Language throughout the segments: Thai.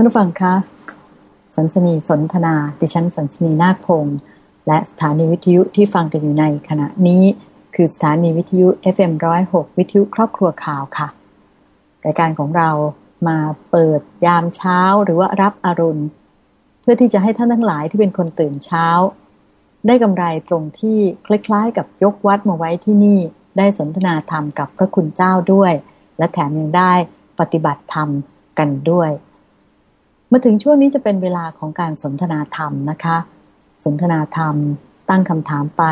ท่านผู้ฟังคะสันสนีสนทนา ดิฉันสันสนีนาคพงศ์และสถานีวิทยุที่ฟังกันอยู่ในขณะนี้ คือสถานีวิทยุ FM106 วิทยุครอบครัวข่าวค่ะรายการของเรามาเปิดยามเช้าหรือว่ารับอรุณ เพื่อที่จะให้ท่านทั้งหลายที่เป็นคนตื่นเช้า ได้กำไรตรงที่คล้ายๆ กับยกวัดมาไว้ที่นี่ ได้สนทนาธรรมกับพระคุณเจ้าด้วย และแถมยังได้ปฏิบัติธรรมกันด้วย มาถึงช่วงนี้จะเป็นเวลาของการสนทนาธรรมนะคะ สนทนาธรรม ตั้งคำถามไป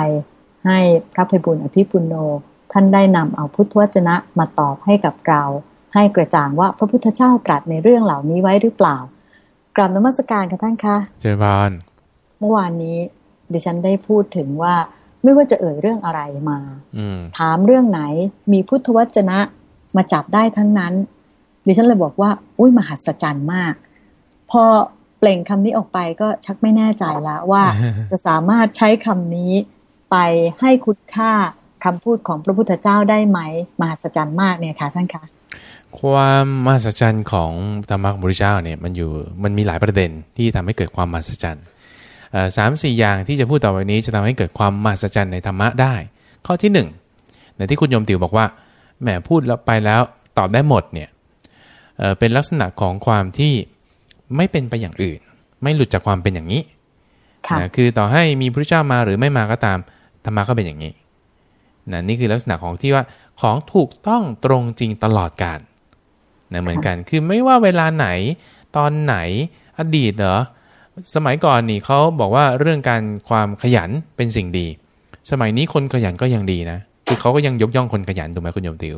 ให้พระภัยบุญอภิปุโน ท่านได้นำเอาพุทธวจนะมาตอบให้กับเรา ให้กระจ่างว่าพระพุทธเจ้าตรัสในเรื่องเหล่านี้ไว้หรือเปล่ากราบนมัสการค่ะท่านคะเจริญพรเมื่อวานนี้ ดิฉันได้พูดถึงว่าไม่ว่าจะเอ่ยเรื่องอะไรมาถามเรื่องไหนมีพุทธวจนะมาจับได้ทั้งนั้น ดิฉันเลยบอกว่า อุ้ยมหัศจรรย์มาก พอเปล่งคำนี้ออกไปก็ชักไม่แน่ใจแล้วว่า จะสามารถใช้คำนี้ไปให้คุณค่าคำพูดของพระพุทธเจ้าได้ไหมมหัศจรรย์มากเนี่ยค่ะท่านคะความมหัศจรรย์ของธรรมะของพระเจ้าเนี่ยมันอยู่มันมีหลายประเด็นที่ทำให้เกิดความมหัศจรรย์สามสี่อย่างที่จะพูดต่อไปนี้จะทำให้เกิดความมหัศจรรย์ในธรรมะได้ ข้อที่หนึ่งในที่คุณโยมติวบอกว่าแหมพูดแล้วไปแล้วตอบได้หมดเนี่ยเป็นลักษณะของความที่ ไม่เป็นไปอย่างอื่น ไม่หลุดจากความเป็นอย่างนี้นะคือต่อให้มีพระเจ้ามาหรือไม่มาก็ตามธรรมะก็เป็นอย่างนี้นะนี่คือลักษณะของที่ว่าของถูกต้องตรงจริงตลอดกาลนะเหมือนกันคือไม่ว่าเวลาไหนตอนไหนอดีตเหรอสมัยก่อนนี่เขาบอกว่าเรื่องการความขยันเป็นสิ่งดี สมัยนี้คนขยันก็ยังดีนะคือเขาก็ยังยกย่องคนขยันถูกไหมคุณโยมติว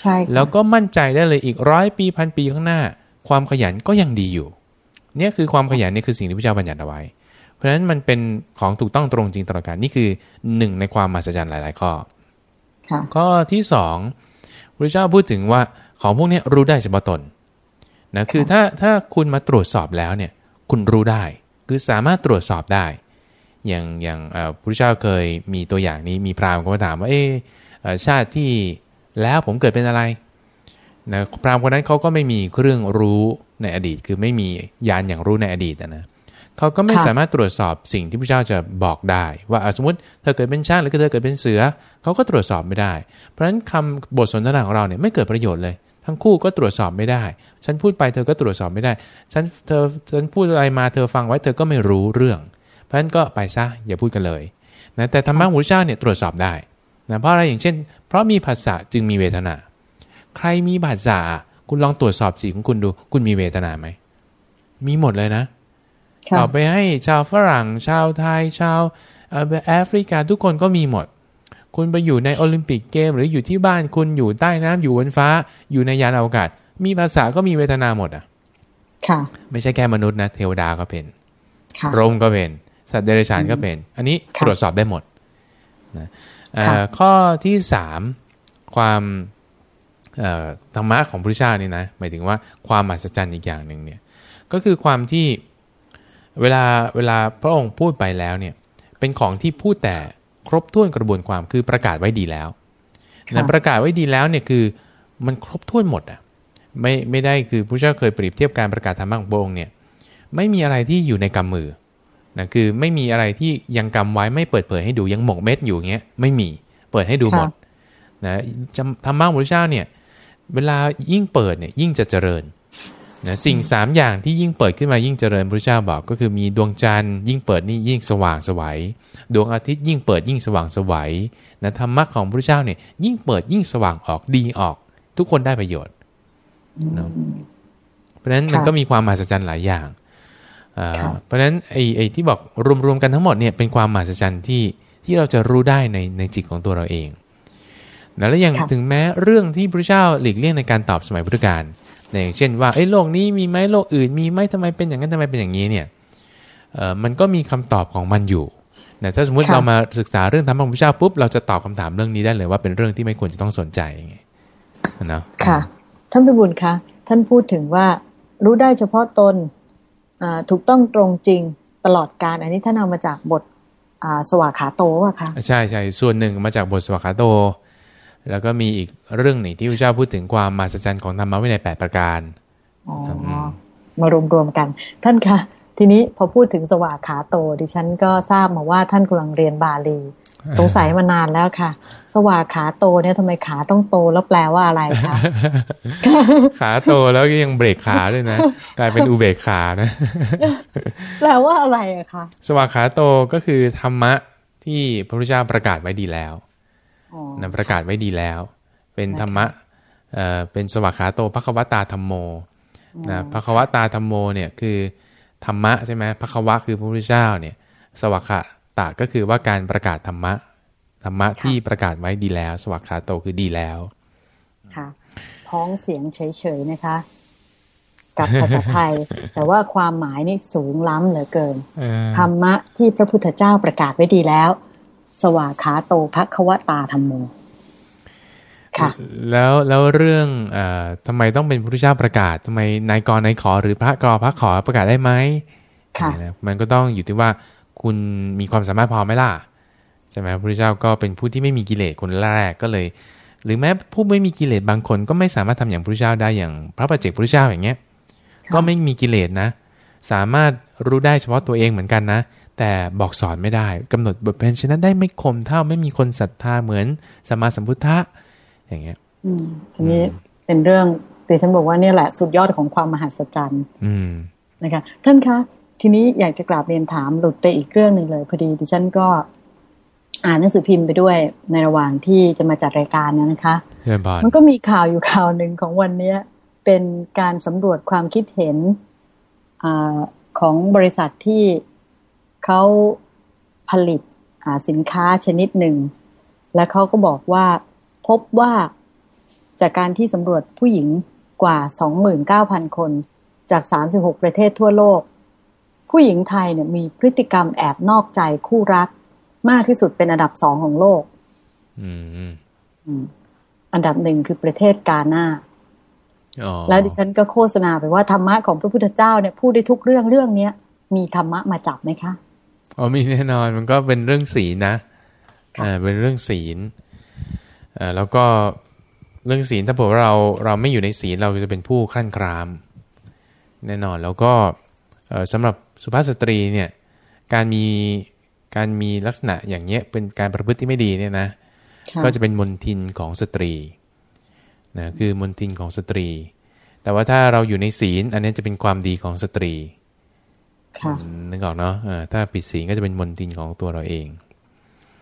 ใช่แล้วก็มั่นใจได้เลยอีกร้อยปีพันปีข้างหน้า ความขยันก็ยังดีอยู่ เนี่ยคือความขยันนี่คือสิ่งที่พระเจ้าบัญญัติเอาไว้ เพราะฉะนั้นมันเป็นของถูกต้องตรงจริงตลอดกาลนี่คือหนึ่งในความมหัศจรรย์หลาย ๆ ข้อข้อที่สองพระเจ้าพูดถึงว่าของพวกนี้รู้ได้เฉพาะตนนะคือถ้าถ้าคุณมาตรวจสอบแล้วเนี่ยคุณรู้ได้ คือสามารถตรวจสอบได้ อย่างอย่างพระเจ้าเคยมีตัวอย่างนี้มีพราหมณ์ก็มาถามว่าเออชาติที่แล้วผมเกิดเป็นอะไรนะพราหมณ์คนนั้นเขาก็ไม่มีเครื่องรู้ ในอดีต คือไม่มียานอย่างรู้ในอดีตนะเขาก็ไม่สามารถตรวจสอบสิ่งที่พระเจ้าจะบอกได้ ว่าสมมติเธอเกิดเป็นช้างหรือเธอเกิดเป็นเสือเขาก็ตรวจสอบไม่ได้ เพราะฉะนั้นคำบทสนทนาของเราเนี่ยไม่เกิดประโยชน์เลย ทั้งคู่ก็ตรวจสอบไม่ได้ ฉันพูดไปเธอก็ตรวจสอบไม่ได้ ฉันเธอฉันพูดอะไรมาเธอฟังไว้เธอก็ไม่รู้เรื่อง เพราะฉะนั้นก็ไปซะอย่าพูดกันเลยนะแต่ธรรมะของพระเจ้าเนี่ยตรวจสอบได้นะเพราะอะไรอย่างเช่น เพราะมีภาษาจึงมีเวทนา ใครมีบาดจา คุณลองตรวจสอบจิตของคุณดู คุณมีเวทนาไหม มีหมดเลยนะต่อไปให้ชาวฝรั่ง ชาวไทย ชาวแอฟริกาทุกคนก็มีหมด คุณไปอยู่ในโอลิมปิกเกม หรืออยู่ที่บ้านคุณอยู่ใต้น้ำอยู่บนฟ้า อยู่ในยานอวกาศ มีภาษาก็มีเวทนาหมดอะ ค่ะ ไม่ใช่แค่มนุษย์นะเทวดาก็เป็นรมก็เป็น สัตว์เดรัจฉานก็เป็น อันนี้ตรวจสอบได้หมดนะข้อที่สามความ ธรรมะของพระเจ้านี่นะหมายถึงว่าความมหัศจรรย์อีกอย่างหนึ่งเนี่ยก็คือความที่เวลาเวลาพระองค์พูดไปแล้วเนี่ยเป็นของที่พูดแต่ครบถ้วนกระบวนความคือประกาศไว้ดีแล้วนะประกาศไว้ดีแล้วเนี่ยคือมันครบถ้วนหมดอะไม่ไม่ได้คือพระเจ้าเคยเปรียบเทียบการประกาศธรรมะของพระองค์เนี่ยไม่มีอะไรที่อยู่ในกำมือนะคือไม่มีอะไรที่ยังกำไว้ไม่เปิดเผยให้ดูยังหมกเม็ดอยู่เงี้ยไม่มีเปิดให้ดูหมดนะธรรมะของพระเจ้าเนี่ย เวลายิ่งเปิดเนี่ยยิ่งจะเจริญนะสิ่งสามอย่างที่ยิ่งเปิดขึ้นมายิ่งเจริญพระเจ้าบอกก็คือมีดวงจันทร์ยิ่งเปิดนี่ยิ่งสว่างสวัยดวงอาทิตย์ยิ่งเปิดยิ่งสว่างสวัยนะธรรมะของพระเจ้าเนี่ยยิ่งเปิดยิ่งสว่างออกดีออก ทุกคนได้ประโยชน์นะเพราะฉะนั้นมันก็มีความมหัศจรรย์หลายอย่างเพราะฉะนั้นไอ้ไอ้ที่บอกรวมๆกันทั้งหมดเนี่ยเป็นความมหัศจรรย์ที่ที่เราจะรู้ได้ในในจิตของตัวเราเอง นะและอย่างถึงแม้เรื่องที่พระเจ้าหลีกเลี่ยงในการตอบสมัยพุทธกาลอย่างเช่นว่าไอ้โลกนี้มีไหมโลกอื่นมีไหมทำไมเป็นอย่างนั้นทำไมเป็นอย่างนี้เนี่ยเอ่อมันก็มีคำตอบของมันอยู่นะถ้าสมมุติเรามาศึกษาเรื่องธรรมของพระเจ้าปุ๊บเราจะตอบคำถามเรื่องนี้ได้เลยว่าเป็นเรื่องที่ไม่ควรจะต้องสนใจนะค่ะท่านพิบูลคะท่านพูดถึงว่ารู้ได้เฉพาะตนถูกต้องตรงจริงตลอดการ อันนี้ท่านเอามาจากบทสวากขาโตว่ะคะใช่ใช่ส่วนหนึ่งมาจากบทสวากขาโต แล้วก็มีอีกเรื่องหนึ่งที่พระเจ้าพูดถึงความมหัศจรรย์ของธรรมะวินัยแปดประการอ๋อมารวมๆกัน ท่านคะทีนี้พอพูดถึงสวากขาโต ดิฉันก็ทราบมาว่าท่านกำลังเรียนบาลี สงสัยมานานแล้วค่ะ สวากขาโตเนี่ยทำไมขาต้องโตแล้วแปลว่าอะไรคะขาโตแล้วก็ยังเบรกขาด้วยนะกลายเป็นอุเบกขานะแปลว่าอะไรอะคะสวากขาโตก็คือธรรมะที่พระพุทธเจ้าประกาศไว้ดีแล้ว นะประกาศไว้ดีแล้ว เป็นธรรมะเอ่อเป็นสวากขาโตพระควตาธรรมโมนะพระควตาธรรมโมเนี่ยคือธรรมะใช่ไหมพระควะคือพระพุทธเจ้าเนี่ย สวัคตะก็คือว่าการประกาศธรรมะธรรมะที่ประกาศไว้ดีแล้ว สวัคาโตคือดีแล้วค่ะพ้องเสียงเฉยๆนะคะ กับภาษาไทย แต่ว่าความหมายนี่สูงล้ำเหลือเกินธรรมะที่พระพุทธเจ้าประกาศไว้ดีแล้ว สวาขาโตภควตาธรรมโมค่ะแล้วแล้วเรื่องอทำไมต้องเป็นพระพุทธเจ้าประกาศทำไมนายกรนายขอหรือพระกรพระขอประกาศได้ไหมค่ะมันก็ต้องอยู่ที่ว่าคุณมีความสามารถพอไหมล่ะใช่ไหมพระพุทธเจ้าก็เป็นผู้ที่ไม่มีกิเลสคนแรกก็เลย หรือแม้ผู้ไม่มีกิเลสบางคนก็ไม่สามารถทำอย่างพระพุทธเจ้าได้อย่างพระปัจเจกพระพุทธเจ้าอย่างเงี้ย ก็ไม่มีกิเลสนะ สามารถรู้ได้เฉพาะตัวเองเหมือนกันนะ แต่บอกสอนไม่ได้กำหนดบทเพลงชนะได้ไม่คมเท่าไม่มีคนศรัทธาเหมือนสมมาสัมพุทธะ อย่างเงี้ย อืมอันนี้เป็นเรื่องดิฉันบอกว่าเนี่ยแหละสุดยอดของความมหัศจรรย์นะคะท่านคะ ทีนี้อยากจะกราบเรียนถามหลุดไปอีกเรื่องหนึ่งเลยพอดีดิฉันก็อ่านหนังสือพิมพ์ไปด้วยในระหว่างที่จะมาจัดรายการนะคะมันก็มีข่าวอยู่ข่าวหนึ่งของวันเนี้ย เป็นการสำรวจความคิดเห็นอของบริษัทที่ เขาผลิตสินค้าชนิดหนึ่ง และเขาก็บอกว่าพบว่าจากการที่สำรวจผู้หญิงกว่า 29,000 คน จาก 36 ประเทศทั่วโลก ผู้หญิงไทยเนี่ยมีพฤติกรรมแอบนอกใจคู่รัก มากที่สุดเป็นอันดับสองของโลกอันดับหนึ่งคือประเทศกาหน้าแล้วดิฉันก็โฆษณาไปว่าธรรมะของพระพุทธเจ้าเนี่ยพูดได้ทุกเรื่องเรื่องเนี้ยมีธรรมะมาจับไหมคะ อ๋อมีแน่นอนมันก็เป็นเรื่องศีลนะอ่าเป็นเรื่องศีลแล้วก็เรื่องศีลถ้าเผื่อว่าเราเราไม่อยู่ในศีลเราจะเป็นผู้ขั้นคราม แน่นอนแล้วก็สำหรับสุภาพสตรีเนี่ยการมีการมีลักษณะอย่างเงี้ยเป็นการประพฤติที่ไม่ดีเนี่ยนะก็จะเป็นมลทินของสตรีนะคือมลทินของสตรี แต่ว่าถ้าเราอยู่ในศีลอันนี้จะเป็นความดีของสตรี นึกออกเนาะถ้าผิดศีลก็จะเป็นมลทินของตัวเราเอง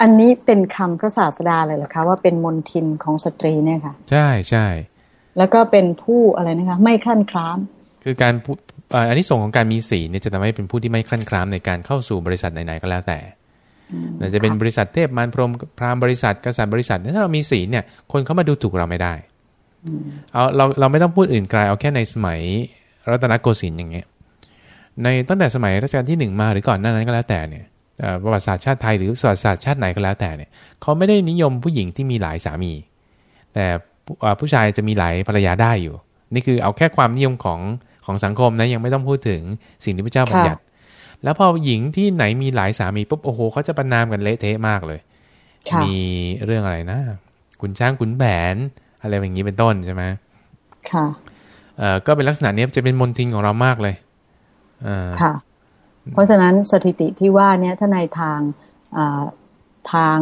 อันนี้เป็นคำพระศาสดาเลยเหรอคะว่าเป็นมลทินของสตรีเนี่ยค่ะ ใช่ใช่แล้วก็เป็นผู้อะไรนะคะ ไม่คลั่นคล้าม คือการอันนี้ส่งของการมีสีเนี่ยจะทำให้เป็นผู้ที่ไม่คลั่นคล้ามในการเข้าสู่บริษัทไหนๆก็แล้วแต่อาจจะเป็นบริษัทเทพมารพรมพราหมณ์บริษัทกษัตริย์บริษัทถ้าเรามีสีเนี่ย คนเขามาดูถูกเราไม่ได้เอาเราเราไม่ต้องพูดอื่นไกลเอาแค่ในสมัยรัตนโกสินทร์อย่างเงี้ย ในตั้งแต่สมัยรัชกาลที่หนึ่งมาหรือก่อนหน้านั้นก็แล้วแต่เนี่ยประวัติศาสตร์ชาติไทยหรือประวัติศาสตร์ชาติไหนก็แล้วแต่เนี่ยเขาไม่ได้นิยมผู้หญิงที่มีหลายสามี แต่ผู้ชายจะมีหลายภรรยาได้อยู่ นี่คือเอาแค่ความนิยมของของสังคมนะยังไม่ต้องพูดถึงสิ่งที่พระเจ้าบัญญัติ แล้วพอหญิงที่ไหนมีหลายสามีปุ๊บโอ้โหเขาจะประนามกันเละเทะมากเลย มีเรื่องอะไรนะขุนช้างขุนแผนอะไรอย่างนี้เป็นต้นใช่ไหมค่ะเอ่อก็เป็นลักษณะนี้จะเป็นมนทินของเรามากเลยอ่า ค่ะ เพราะฉะนั้นสถิติที่ว่านี้ถ้าในทางทาง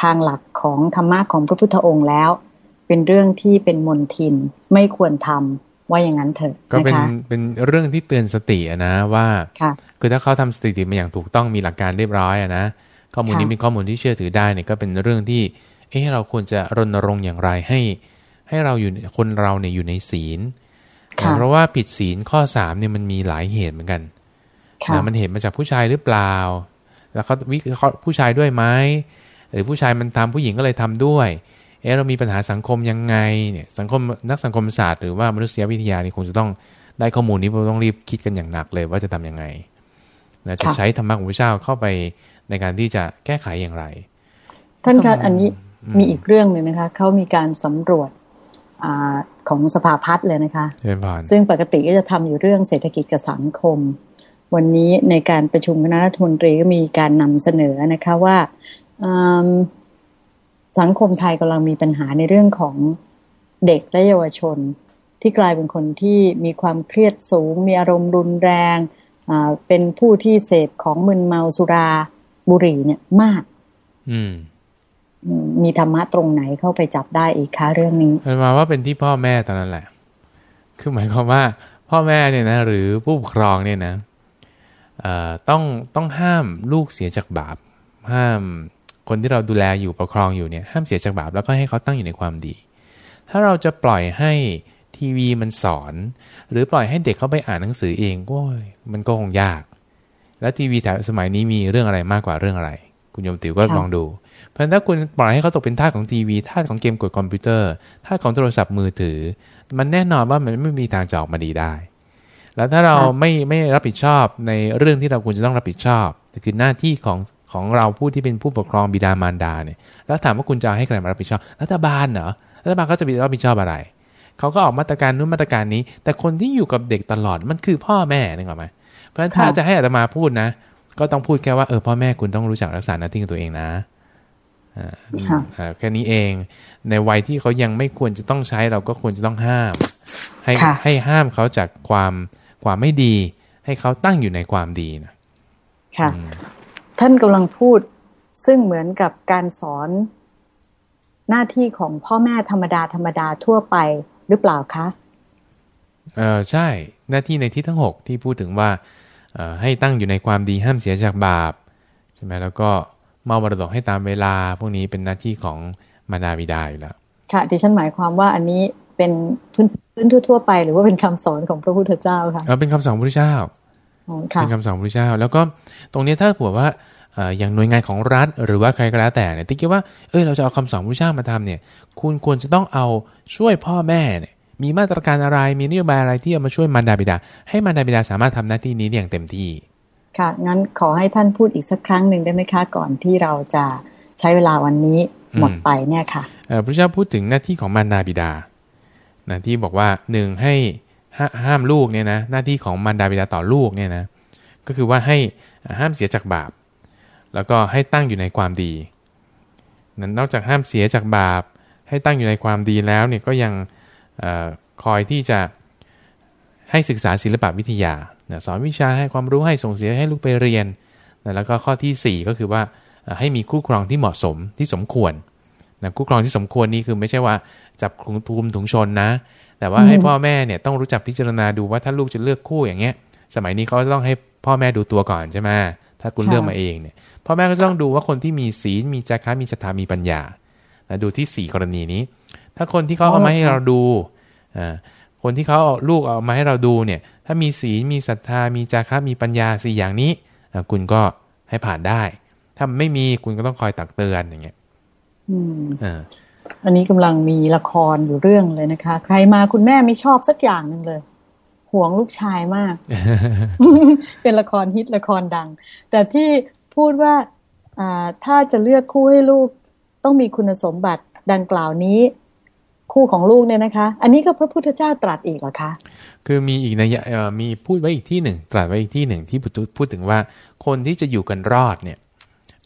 ทางหลักของธรรมะของพระพุทธองค์แล้ว เป็นเรื่องที่เป็นมนทินไม่ควรทำว่าอย่างนั้นเถอะก็เป็นเป็นเรื่องที่เตือนสตินะว่าคือถ้าเขาทำสถิติมาอย่างถูกต้องมีหลักการเรียบร้อยอะนะข้อมูลนี้เป็นข้อมูลที่เชื่อถือได้เนี่ยก็เป็นเรื่องที่ เออเราควรจะรณรงค์อย่างไรให้ ให้เราอยู่คนเราเนี่ยอยู่ในศีล เพราะว่าผิดศีลข้อสามเนี่ยมันมีหลายเหตุเหมือนกันนะมันเห็นมาจากผู้ชายหรือเปล่า แล้วเขาวิเคราะห์ผู้ชายด้วยไหมหรือผู้ชายมันทำผู้หญิงก็เลยทำด้วย เออเรามีปัญหาสังคมยังไงเนี่ยสังคมนักสังคมศาสตร์หรือว่ามนุษยวิทยานี่คงจะต้องได้ข้อมูลนี้เราต้องรีบคิดกันอย่างหนักเลยว่าจะทํำยังไงนะจะใช้ธรรมะของพระเจ้าเข้าไปในการที่จะแก้ไขอย่างไร ท่านคะอันนี้มีอีกเรื่องหนึ่งนะคะเขามีการสำรวจ อของสภาพัฒน์เลยนะคะ ซึ่งปกติก็จะทำอยู่เรื่องเศรษฐกิจกับสังคม วันนี้ในการประชุมคณะรัฐมนตรีก็มีการนำเสนอนะคะว่าสังคมไทยกำลังมีปัญหาในเรื่องของเด็กและเยาวชน ที่กลายเป็นคนที่มีความเครียดสูง มีอารมณ์รุนแรง เป็นผู้ที่เสพของมึนเมาสุราบุหรี่เนี่ยมากอื มีธรรมะตรงไหนเข้าไปจับได้อีกคะเรื่องนี้มันมาว่าเป็นที่พ่อแม่ตอนนั้นแหละ คือหมายความว่า พ่อแม่เนี่ยนะหรือผู้ปกครองเนี่ยนะต้องต้องห้ามลูกเสียจากบาป ห้ามคนที่เราดูแลอยู่ปกครองอยู่เนี่ยห้ามเสียจากบาปแล้วก็ให้เขาตั้งอยู่ในความดี ถ้าเราจะปล่อยให้ทีวีมันสอน หรือปล่อยให้เด็กเขาไปอ่านหนังสือเองก็มันก็คงยาก แล้วทีวีแต่สมัยนี้มีเรื่องอะไรมากกว่าเรื่องอะไร คุณโยมติ๋วก็ลองดู เพราะถ้าคุณปล่อยให้เขาตกเป็นทาสของทีวีทาสของเกมกดคอมพิวเตอร์ทาสของโทรศัพท์มือถือ มันแน่นอนว่ามันไม่มีทางจะออกมาดีได้ แล้วถ้าเราไม่ไม่รับผิดชอบในเรื่องที่เราควรจะต้องรับผิดชอบคือหน้าที่ของของเราผู้ที่เป็นผู้ปกครองบิดามารดาเนี่ยแล้วถามว่าคุณจะให้ใครมารับผิดชอบรัฐบาลเหรอรัฐบาลก็จะรับผิดชอบอะไรเขาก็ออกมาตรการนู้นมาตรการนี้ แต่คนที่อยู่กับเด็กตลอดมันคือพ่อแม่นึกออกไหมเพราะฉะนั้นถ้าจะให้อาตมาพูดนะ ก็ต้องพูดแค่ว่าเออพ่อแม่คุณต้องรู้จักรักษาหน้าที่ของตัวเองนะแค่นี้เองในวัยที่เขายังไม่ควรจะต้องใช้เราก็ควรจะต้องห้าม ให้ให้ห้ามเขาจากความความไม่ดี ให้เขาตั้งอยู่ในความดีนะค่ะ ท่านกำลังพูดซึ่งเหมือนกับการสอนหน้าที่ของพ่อแม่ธรรมดาธรรมดาทั่วไปหรือเปล่าคะเออใช่หน้าที่ในที่ทั้งหกที่พูดถึงว่า ให้ตั้งอยู่ในความดีห้ามเสียจากบาปใช่ไหมแล้วก็มอบมรดกให้ตามเวลา พวกนี้เป็นหน้าที่ของมารดาบิดาอยู่แล้วค่ะดิฉันหมายความว่าอันนี้เป็นพื้นพื้นทั่วไป หรือว่าเป็นคำสอนของพระพุทธเจ้าค่ะเออเป็นคำสอนพระพุทธเจ้าเป็นคำสอนพระเจ้า แล้วก็ตรงนี้ถ้าผัวว่าอย่างหน่วยงานของรัฐ หรือว่าใครก็แล้วแต่เนี่ยที่คิดว่าเออเราจะเอาคำสอนพระเจ้ามาทำเนี่ย คุณควรจะต้องเอาช่วยพ่อแม่เนี่ย มีมาตรการอะไรมีนโยบายอะไรที่จะมาช่วยมารดาบิดา ให้มารดาบิดาสามารถทำหน้าที่นี้อย่างเต็มที่ ค่ะงั้นขอให้ท่านพูดอีกสักครั้งหนึ่งได้ไหมคะก่อนที่เราจะใช้เวลาวันนี้หมดไปเนี่ยค่ะพระเจ้าพูดถึงหน้าที่ของมารดาบิดานะที่บอกว่าหนึ่งให้ห้ามลูกเนี่ยนะหน้าที่ของมารดาบิดาต่อลูกเนี่ยนะก็คือว่าให้ห้ามเสียจากบาป แล้วก็ให้ตั้งอยู่ในความดีนั้นนอกจากห้ามเสียจากบาป ให้ตั้งอยู่ในความดีแล้วเนี่ยก็ยังอ คอยที่จะให้ศึกษาศิลปวิทยาสอนวิชาให้ความรู้ให้ส่งเสียให้ลูกไปเรียน แล้วก็ข้อที่ 4 ก็คือว่าให้มีคู่ครองที่เหมาะสมที่สมควรนะคู่ครองที่สมควรนี่คือไม่ใช่ว่าจับคุมทุมถุงชนนะ แต่ว่าให้พ่อแม่เนี่ยต้องรู้จักพิจารณาดูว่าถ้าลูกจะเลือกคู่อย่างเงี้ย สมัยนี้เขาจะต้องให้พ่อแม่ดูตัวก่อนใช่ไหมถ้าคุณเลือกมาเองเนี่ยพ่อแม่ก็ต้องดูว่าคนที่มีศีลมีจาระมีศรัทธามีปัญญาดูที่สี่กรณีนี้ ถ้าคนที่เขาเอามาให้เราดูอ่าคนที่เขาเอาลูกเอามาให้เราดูเนี่ย ถ้ามีศีลมีศรัทธา มีจาระมีปัญญาสี่อย่างนี้คุณก็ให้ผ่านได้ ถ้าไม่มีคุณก็ต้องคอยตักเตือนอย่างเงี้ยอืมอ่าอันนี้กำลังมีละครอยู่เรื่องเลยนะคะ ใครมาคุณแม่ไม่ชอบสักอย่างหนึ่งเลยห่วงลูกชายมาก เป็นละครฮิตละครดัง แต่ที่พูดว่าถ้าจะเลือกคู่ให้ลูกต้องมีคุณสมบัติดังกล่าวนี้ คู่ของลูกเนี่ยนะคะ อันนี้ก็พระพุทธเจ้าตรัสอีกเหรอคะ คือมีอีกในมีพูดไว้อีกที่หนึ่ง ตรัสไว้อีกที่หนึ่งที่พูดถึงว่าคนที่จะอยู่กันรอดเนี่ย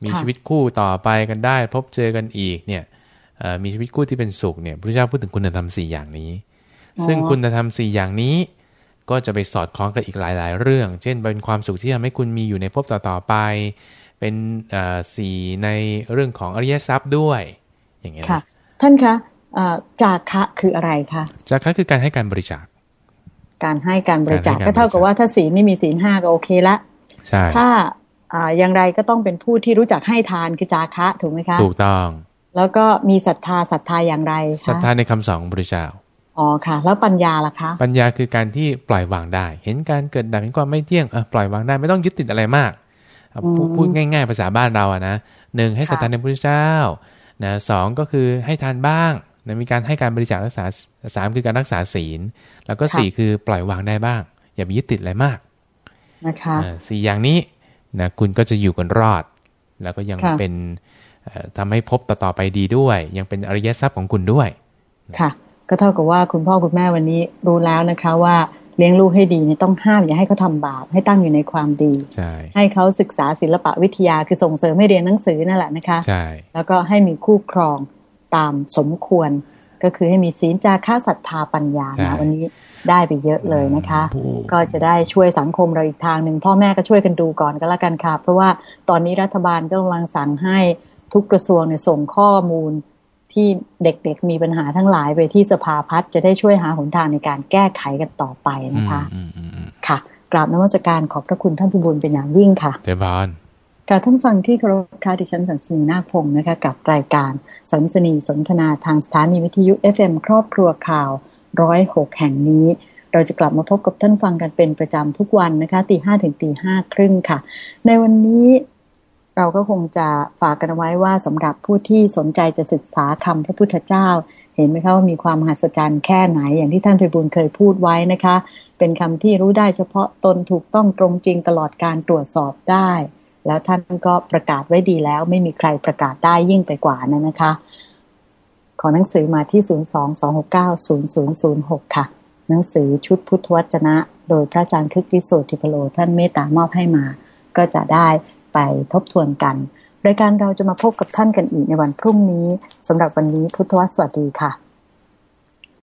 มีชีวิตคู่ต่อไปกันได้ พบเจอกันอีกเนี่ยมีชีวิตคู่ที่เป็นสุขเนี่ยพระเจ้าพูดถึงคุณธรรมสี่อย่างนี้ ซึ่งคุณธรรมสี่อย่างนี้ ก็จะไปสอดคล้องกับอีกหลาย ๆ เรื่อง เช่นเป็นความสุขที่ทำให้คุณมีอยู่ในภพต่อๆไป เป็นสี่ในเรื่องของอริยทรัพย์ด้วย อย่างเงี้ยค่ะ ท่านคะ จาคะคืออะไรคะจาคะคือการให้การบริจาค การให้การบริจาคก็เท่ากับว่าถ้าศีลไม่มีศีลห้าก็โอเคละใช่ถ้าอย่างไรก็ต้องเป็นผู้ที่รู้จักให้ทานคือจาคะถูกไหมคะ ถูกต้อง แล้วก็มีศรัทธาศรัทธาอย่างไรศรัทธาในคำสอนของพระเจ้าอ๋อค่ะ แล้วปัญญาล่ะคะ ปัญญาคือการที่ปล่อยวางได้ เห็นการเกิดดับเห็นความไม่เที่ยงเออปล่อยวางได้ไม่ต้องยึดติดอะไรมากพูดง่าย ๆ ภาษาบ้านเราอะนะหนึ่งให้ศรัทธาในพระเจ้านะสองก็คือให้ทานบ้าง นะมีการให้การบริจาครักษาสามคือการรักษาศีล แล้วก็สี่คือปล่อยวางได้บ้าง อย่าไปยึดติดอะไรมากนะคะสี่อย่างนี้นะคุณก็จะอยู่กันรอด แล้วก็ยังเป็นทำให้พบต่อๆไปดีด้วย ยังเป็นอริยทรัพย์ของคุณด้วย ค่ะ ก็เท่ากับว่าคุณพ่อคุณแม่วันนี้รู้แล้วนะคะว่าเลี้ยงลูกให้ดีเนี่ยต้องห้ามอย่าให้เขาทาบาปให้ตั้งอยู่ในความดีใช่ให้เขาศึกษาศิลปะวิทยาคือส่งเสริมให้เรียนหนังสือนั่นแหละนะคะใช่แล้วก็ให้มีคู่ครอง ตามสมควร ก็คือให้มีศีลจาค่าศรัทธาปัญญานะวันนี้ได้ไปเยอะเลยนะคะ ก็จะได้ช่วยสังคมเราอีกทางหนึ่งพ่อแม่ก็ช่วยกันดูก่อนก็แล้วกันค่ะ เพราะว่าตอนนี้รัฐบาลก็กำลังสั่งให้ทุกกระทรวงเนี่ยส่งข้อมูลที่เด็กๆมีปัญหาทั้งหลายไปที่สภาพัฒน์จะได้ช่วยหาหนทางในการแก้ไขกันต่อไปนะคะ ค่ะ กราบนมัสการขอบพระคุณท่านพิบูลเป็นอย่างยิ่งค่ะเจ้าบาน กับท่านฟังที่เคารพค่ะดิฉันสันสนีนาคพงศ์นะคะกับรายการสันสนีสนทนาทางสถานีวิทยุ FM ครอบครัวข่าวร้อยหกแห่งนี้ เราจะกลับมาพบกับท่านฟังกันเป็นประจำทุกวันนะคะตีห้าถึงตีห้าครึ่งค่ะ ในวันนี้เราก็คงจะฝากกันไว้ว่าสำหรับผู้ที่สนใจจะศึกษาคำพระพุทธเจ้า เห็นไหมคะว่ามีความมหัศจรรย์แค่ไหน อย่างที่ท่านไพบุญเคยพูดไว้นะคะ เป็นคำที่รู้ได้เฉพาะตนถูกต้องตรงจริงตลอดการตรวจสอบได้ แล้วท่านก็ประกาศไว้ดีแล้ว ไม่มีใครประกาศได้ยิ่งไปกว่านั้นนะคะ ขอหนังสือมาที่ 022690006 ค่ะ หนังสือชุดพุทธวจนะ โดยพระอาจารย์คึกฤทธิ์โสติพโล ท่านเมตตามอบให้มา ก็จะได้ไปทบทวนกัน รายการเราจะมาพบกับท่านกันอีกในวันพรุ่งนี้สำหรับวันนี้พุทธวสวัสดีค่ะ